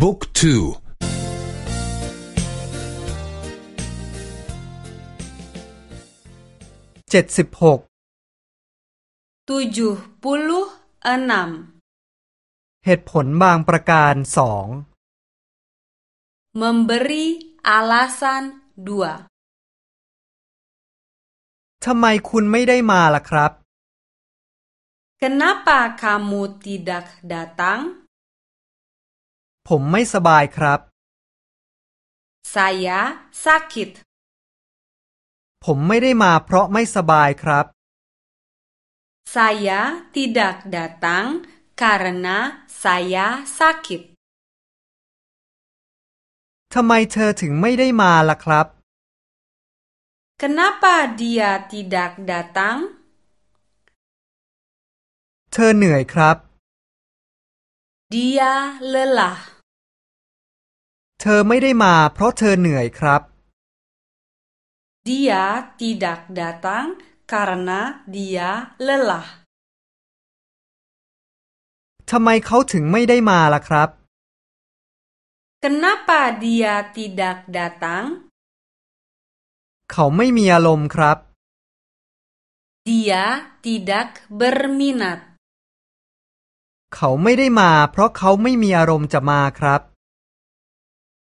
บุ๊กทูเจ็ดสิบหกตุจูปุลุอันัมเหตุผลบางประการสอง memberi alasan ดัวทำไมคุณไม่ได้มาล่ะครับ Kenapa kamu tidak datang? ผมไม่สบายครับ saya sakit ผมไม่ได้มาเพราะไม่สบายครับ saya tidak datang karena saya sakit ทำไมเธอถึงไม่ได้มาล่ะครับ Kenapa dia tidak datang? เธอเหนื่อยครับ Dia lelah. ธอไม่ได้มาเพราะเธอเหนื่อยครับ Dia tidak datang karena dia lelah ทำไมเขาถึงไม่ได้มาล่ะครับ Kenapa dia tidak datang เขาไม่มีอารมณ์ครับ Dia tidak berminat เขาไม่ได้มาเพราะเขาไม่มีอารมณ์จะมาครับ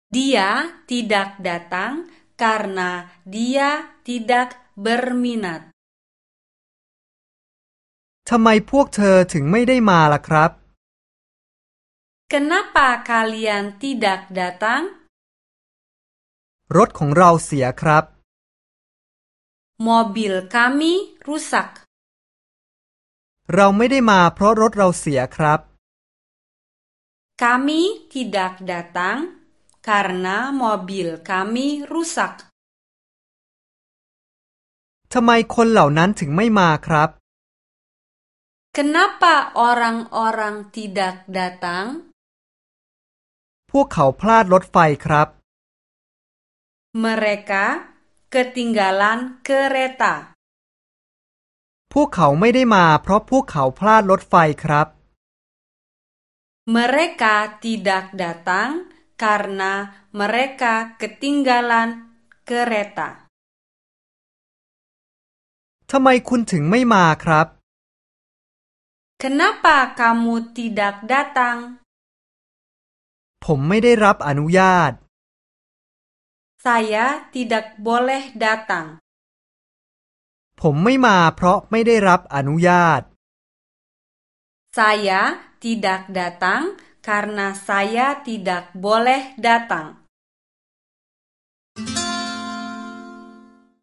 Dia tidak datang karena dia tidak berminat ทำไมพวกเธอถึงไม่ได้มาล่ะครับ Kenapa kalian tidak datang รถของเราเสียครับ Mobil kami rusak เราไม่ได้มาเพราะรถเราเสียครับ Kami tidak datang karena mobil kami rusak ทำไมคนเหล่านั้นถึงไม่มาครับ Kenapa orang-orang tidak datang พวกเขาพลาดรถไฟครับ Mereka ketinggalan kereta พวกเขาไม่ได้มาเพราะพวกเขาพลาดรถไฟครับ Mereka tidak datang karena mereka ketinggalan kereta ทำไมคุณถึงไม่มาครับ Kenapa kamu tidak datang ผมไม่ได้รับอนุญาต Saya tidak boleh datang ผมไม่มาเพราะไม่ได้รับอนุญาต Saya tidak datang karena saya tidak boleh datang.